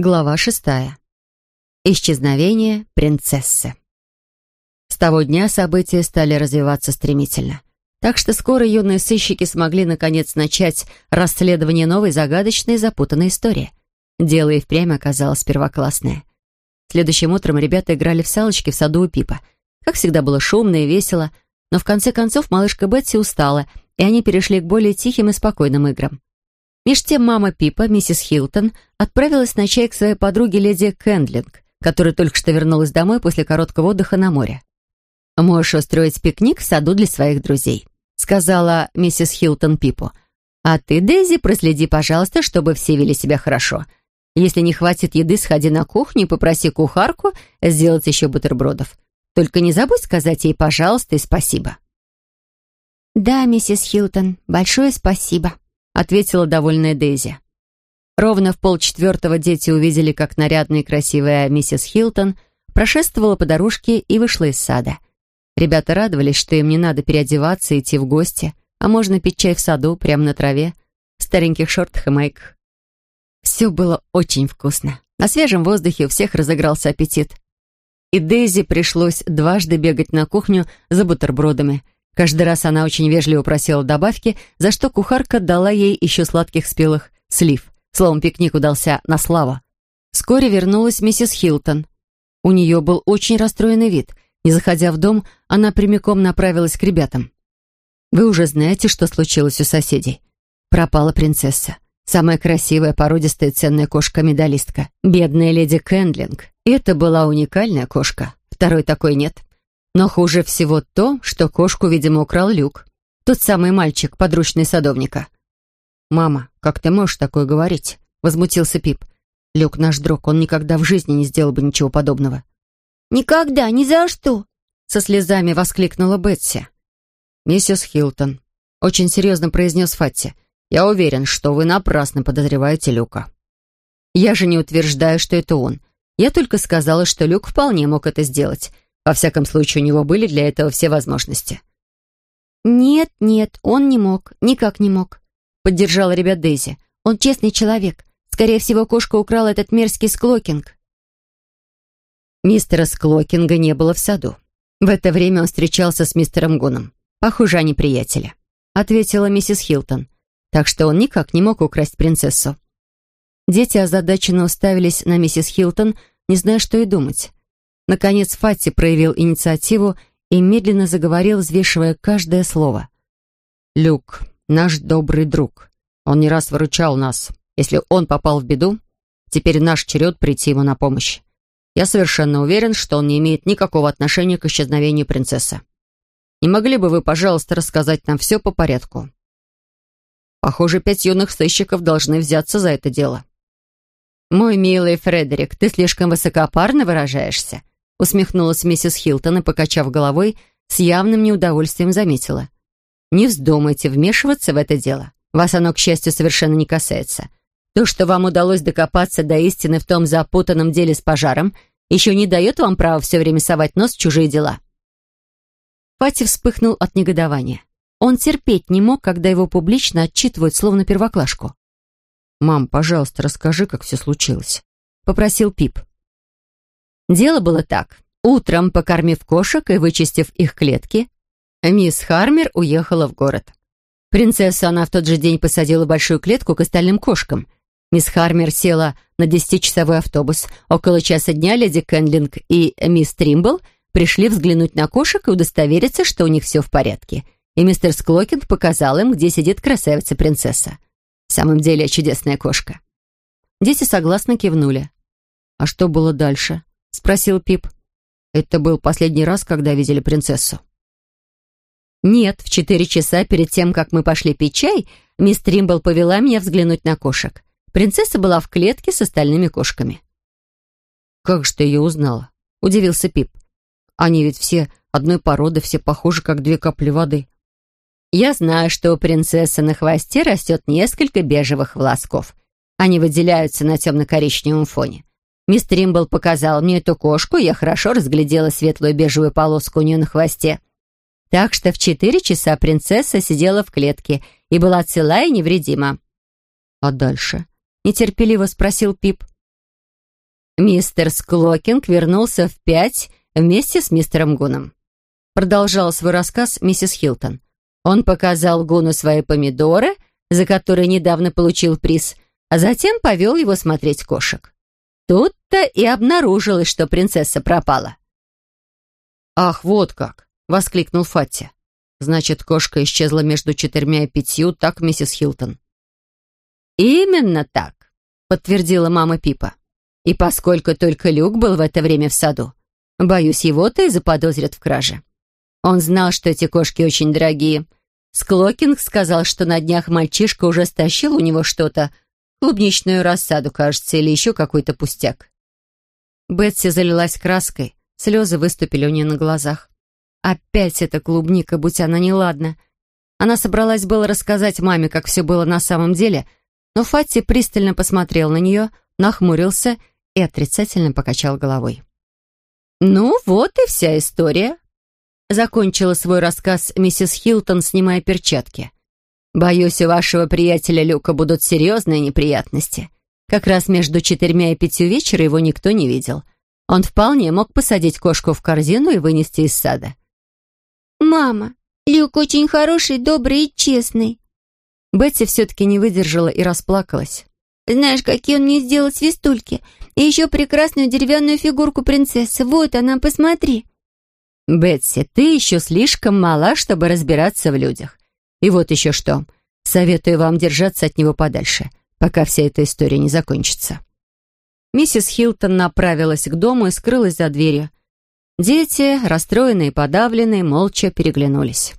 Глава шестая. Исчезновение принцессы. С того дня события стали развиваться стремительно. Так что скоро юные сыщики смогли наконец начать расследование новой загадочной и запутанной истории. Дело и впрямь оказалось первоклассное. Следующим утром ребята играли в салочки в саду у Пипа. Как всегда было шумно и весело, но в конце концов малышка Бетси устала, и они перешли к более тихим и спокойным играм. Меж тем мама Пипа, миссис Хилтон, отправилась на чай к своей подруге леди Кэндлинг, которая только что вернулась домой после короткого отдыха на море. «Можешь устроить пикник в саду для своих друзей», сказала миссис Хилтон Пипу. «А ты, Дейзи, проследи, пожалуйста, чтобы все вели себя хорошо. Если не хватит еды, сходи на кухню и попроси кухарку сделать еще бутербродов. Только не забудь сказать ей «пожалуйста» и «спасибо». «Да, миссис Хилтон, большое спасибо», ответила довольная Дейзи. Ровно в полчетвертого дети увидели, как нарядная и красивая миссис Хилтон прошествовала по дорожке и вышла из сада. Ребята радовались, что им не надо переодеваться и идти в гости, а можно пить чай в саду, прямо на траве, в стареньких шортах и майках. Все было очень вкусно. На свежем воздухе у всех разыгрался аппетит. И Дейзи пришлось дважды бегать на кухню за бутербродами – Каждый раз она очень вежливо просила добавки, за что кухарка дала ей еще сладких спелых слив. Словом, пикник удался на славу. Вскоре вернулась миссис Хилтон. У нее был очень расстроенный вид. Не заходя в дом, она прямиком направилась к ребятам. «Вы уже знаете, что случилось у соседей. Пропала принцесса. Самая красивая, породистая, ценная кошка-медалистка. Бедная леди Кэндлинг. Это была уникальная кошка. Второй такой нет. Но хуже всего то, что кошку, видимо, украл Люк. Тот самый мальчик, подручный садовника. «Мама, как ты можешь такое говорить?» — возмутился Пип. «Люк наш друг, он никогда в жизни не сделал бы ничего подобного». «Никогда, ни за что!» — со слезами воскликнула Бетси. «Миссис Хилтон», — очень серьезно произнес Фатти, «я уверен, что вы напрасно подозреваете Люка». «Я же не утверждаю, что это он. Я только сказала, что Люк вполне мог это сделать, во всяком случае, у него были для этого все возможности. «Нет, нет, он не мог, никак не мог», — поддержала ребят Дейзи. «Он честный человек. Скорее всего, кошка украла этот мерзкий склокинг». Мистера Склокинга не было в саду. В это время он встречался с мистером Гуном. Похоже, они приятели, — ответила миссис Хилтон. Так что он никак не мог украсть принцессу. Дети озадаченно уставились на миссис Хилтон, не зная, что и думать. Наконец Фати проявил инициативу и медленно заговорил, взвешивая каждое слово. «Люк, наш добрый друг. Он не раз выручал нас. Если он попал в беду, теперь наш черед прийти ему на помощь. Я совершенно уверен, что он не имеет никакого отношения к исчезновению принцессы. Не могли бы вы, пожалуйста, рассказать нам все по порядку? Похоже, пять юных сыщиков должны взяться за это дело». «Мой милый Фредерик, ты слишком высокопарно выражаешься», усмехнулась миссис Хилтон и, покачав головой, с явным неудовольствием заметила. «Не вздумайте вмешиваться в это дело. Вас оно, к счастью, совершенно не касается. То, что вам удалось докопаться до истины в том запутанном деле с пожаром, еще не дает вам права все время совать нос в чужие дела». Пати вспыхнул от негодования. Он терпеть не мог, когда его публично отчитывают, словно первоклашку. «Мам, пожалуйста, расскажи, как все случилось», — попросил Пип. Дело было так. Утром, покормив кошек и вычистив их клетки, мисс Хармер уехала в город. Принцессу она в тот же день посадила большую клетку к остальным кошкам. Мисс Хармер села на десятичасовой автобус. Около часа дня леди Кенлинг и мисс Тримбл пришли взглянуть на кошек и удостовериться, что у них все в порядке. И мистер Склокинг показал им, где сидит красавица-принцесса. В самом деле чудесная кошка. Дети согласно кивнули. А что было дальше? — спросил Пип. «Это был последний раз, когда видели принцессу?» «Нет, в четыре часа перед тем, как мы пошли пить чай, мисс Тримбл повела меня взглянуть на кошек. Принцесса была в клетке с остальными кошками». «Как же ты ее узнала?» — удивился Пип. «Они ведь все одной породы, все похожи, как две капли воды». «Я знаю, что у принцессы на хвосте растет несколько бежевых волосков. Они выделяются на темно-коричневом фоне. Мистер Римбл показал мне эту кошку, и я хорошо разглядела светлую бежевую полоску у нее на хвосте. Так что в четыре часа принцесса сидела в клетке и была цела и невредима. «А дальше?» — нетерпеливо спросил Пип. Мистер Склокинг вернулся в пять вместе с мистером Гуном. Продолжал свой рассказ миссис Хилтон. Он показал Гуну свои помидоры, за которые недавно получил приз, а затем повел его смотреть кошек. Тут-то и обнаружилось, что принцесса пропала. «Ах, вот как!» — воскликнул Фатти. «Значит, кошка исчезла между четырьмя и пятью, так, миссис Хилтон?» «Именно так», — подтвердила мама Пипа. «И поскольку только Люк был в это время в саду, боюсь, его-то и заподозрят в краже. Он знал, что эти кошки очень дорогие. Склокинг сказал, что на днях мальчишка уже стащил у него что-то, клубничную рассаду, кажется, или еще какой-то пустяк». Бетси залилась краской, слезы выступили у нее на глазах. Опять эта клубника, будь она неладна. Она собралась было рассказать маме, как все было на самом деле, но Фатти пристально посмотрел на нее, нахмурился и отрицательно покачал головой. «Ну, вот и вся история», — закончила свой рассказ миссис Хилтон, снимая перчатки. «Боюсь, у вашего приятеля Люка будут серьезные неприятности. Как раз между четырьмя и пятью вечера его никто не видел. Он вполне мог посадить кошку в корзину и вынести из сада». «Мама, Люк очень хороший, добрый и честный», Бетти все-таки не выдержала и расплакалась. «Знаешь, какие он мне сделал свистульки? И еще прекрасную деревянную фигурку принцессы. Вот она, посмотри». «Бетси, ты еще слишком мала, чтобы разбираться в людях. И вот еще что. Советую вам держаться от него подальше, пока вся эта история не закончится». Миссис Хилтон направилась к дому и скрылась за дверью. Дети, расстроенные и подавленные, молча переглянулись.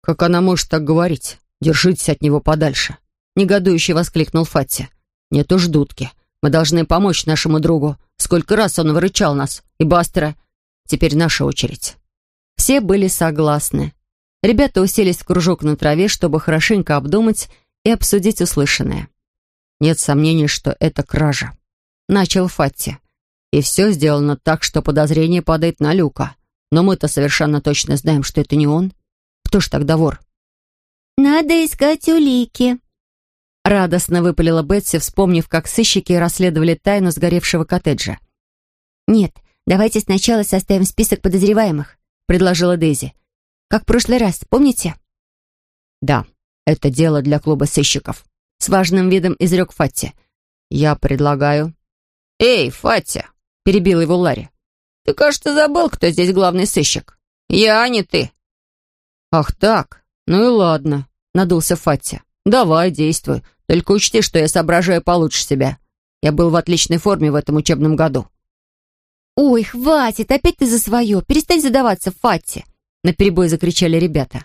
«Как она может так говорить? Держитесь от него подальше!» Негодующе воскликнул Фатти. «Нет уж, дудки. Мы должны помочь нашему другу. Сколько раз он выручал нас. И Бастера. Теперь наша очередь». Все были согласны. Ребята уселись в кружок на траве, чтобы хорошенько обдумать и обсудить услышанное. «Нет сомнений, что это кража», — начал Фатти. «И все сделано так, что подозрение падает на Люка. Но мы-то совершенно точно знаем, что это не он. Кто ж тогда вор? «Надо искать улики», — радостно выпалила Бетси, вспомнив, как сыщики расследовали тайну сгоревшего коттеджа. «Нет, давайте сначала составим список подозреваемых», — предложила Дейзи. «Как в прошлый раз, помните?» «Да, это дело для клуба сыщиков», — с важным видом изрек Фатти. «Я предлагаю...» «Эй, Фатти!» — перебил его Ларри. «Ты, кажется, забыл, кто здесь главный сыщик. Я, а не ты». «Ах так? Ну и ладно», — надулся Фатти. «Давай, действуй. Только учти, что я соображаю получше себя. Я был в отличной форме в этом учебном году». «Ой, хватит, опять ты за свое. Перестань задаваться, Фатти!» Наперебой закричали ребята.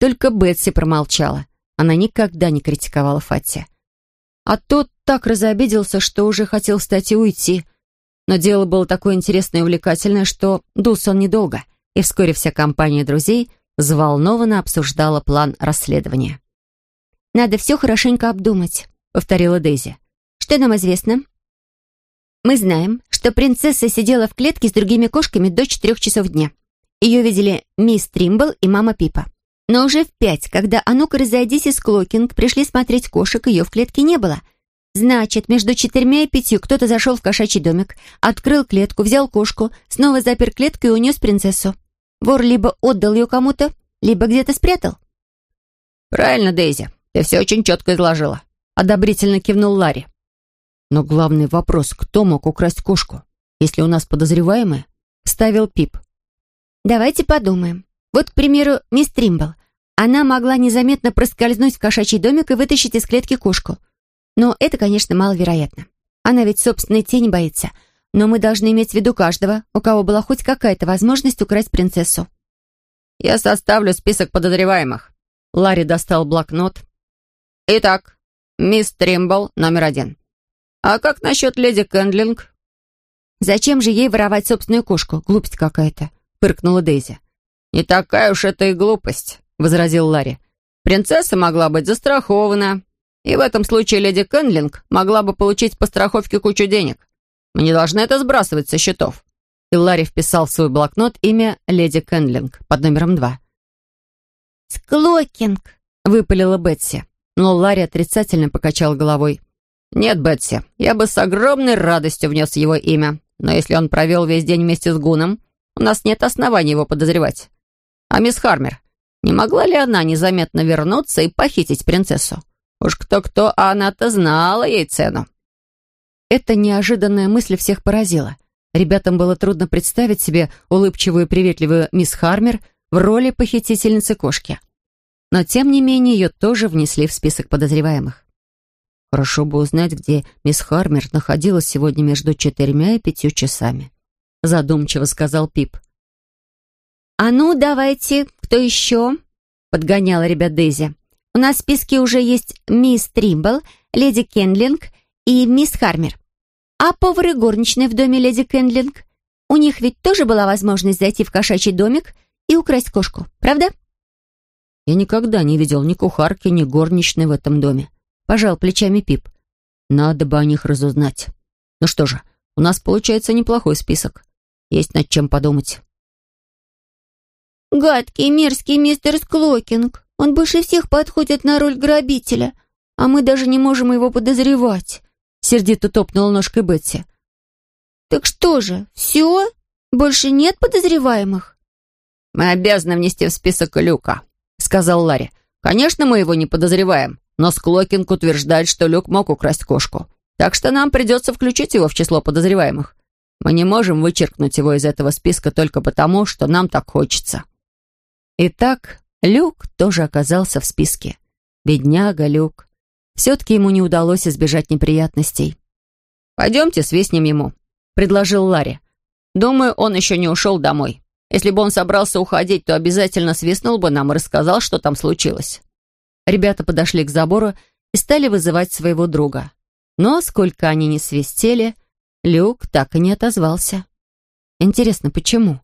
Только Бетси промолчала. Она никогда не критиковала Фатти. А тот так разобиделся, что уже хотел встать и уйти. Но дело было такое интересное и увлекательное, что дулся он недолго, и вскоре вся компания друзей взволнованно обсуждала план расследования. «Надо все хорошенько обдумать», — повторила Дейзи. «Что нам известно?» «Мы знаем, что принцесса сидела в клетке с другими кошками до четырех часов дня. Ее видели мисс Тримбл и мама Пипа. Но уже в пять, когда «А ну-ка, разойдись» и Склокинг пришли смотреть кошек, ее в клетке не было. Значит, между четырьмя и пятью кто-то зашел в кошачий домик, открыл клетку, взял кошку, снова запер клетку и унес принцессу. Вор либо отдал ее кому-то, либо где-то спрятал. «Правильно, Дейзи, ты все очень четко изложила», — одобрительно кивнул Ларри. «Но главный вопрос, кто мог украсть кошку, если у нас подозреваемые?» — ставил Пип. «Давайте подумаем. Вот, к примеру, мисс Тримбл. Она могла незаметно проскользнуть в кошачий домик и вытащить из клетки кошку. Но это, конечно, маловероятно. Она ведь собственной тени боится — но мы должны иметь в виду каждого, у кого была хоть какая-то возможность украсть принцессу». «Я составлю список подозреваемых». Ларри достал блокнот. «Итак, мисс Тримбл номер один. А как насчет леди Кэндлинг?» «Зачем же ей воровать собственную кошку? Глупость какая-то», — фыркнула Дейзи. «Не такая уж это и глупость», — возразил Ларри. «Принцесса могла быть застрахована, и в этом случае леди Кэндлинг могла бы получить по страховке кучу денег. Мы не должны это сбрасывать со счетов». И Ларри вписал в свой блокнот имя леди Кенлинг под номером два. «Склокинг», — выпалила Бетси. Но Ларри отрицательно покачал головой. «Нет, Бетси, я бы с огромной радостью внес его имя, но если он провел весь день вместе с Гуном, у нас нет оснований его подозревать. А мисс Хармер, не могла ли она незаметно вернуться и похитить принцессу? Уж кто-кто, а она-то знала ей цену». Эта неожиданная мысль всех поразила. Ребятам было трудно представить себе улыбчивую и приветливую мисс Хармер в роли похитительницы кошки. Но, тем не менее, ее тоже внесли в список подозреваемых. Хорошо бы узнать, где мисс Хармер находилась сегодня между четырьмя и пятью часами. Задумчиво сказал Пип. «А ну, давайте, кто еще?» — подгоняла ребят Дейзи. «У нас в списке уже есть мисс Тримбл, леди Кендлинг и мисс Хармер. А повары горничные в доме леди Кендлинг? У них ведь тоже была возможность зайти в кошачий домик и украсть кошку, правда?» «Я никогда не видел ни кухарки, ни горничной в этом доме», Пожал плечами Пип. Надо бы о них разузнать. Ну что же, у нас получается неплохой список. Есть над чем подумать. «Гадкий, мерзкий мистер Склокинг. Он больше всех подходит на роль грабителя, а мы даже не можем его подозревать», — сердито топнула ножкой Бетси. «Так что же, все? Больше нет подозреваемых?» «Мы обязаны внести в список Люка», — сказал Ларри. «Конечно, мы его не подозреваем, но Склокинг утверждает, что Люк мог украсть кошку. Так что нам придется включить его в число подозреваемых. Мы не можем вычеркнуть его из этого списка только потому, что нам так хочется». Итак, Люк тоже оказался в списке. Бедняга Люк. Все-таки ему не удалось избежать неприятностей. «Пойдемте свистнем ему», — предложил Ларри. «Думаю, он еще не ушел домой. Если бы он собрался уходить, то обязательно свистнул бы нам и рассказал, что там случилось». Ребята подошли к забору и стали вызывать своего друга. Но сколько они ни свистели, Люк так и не отозвался. Интересно, почему?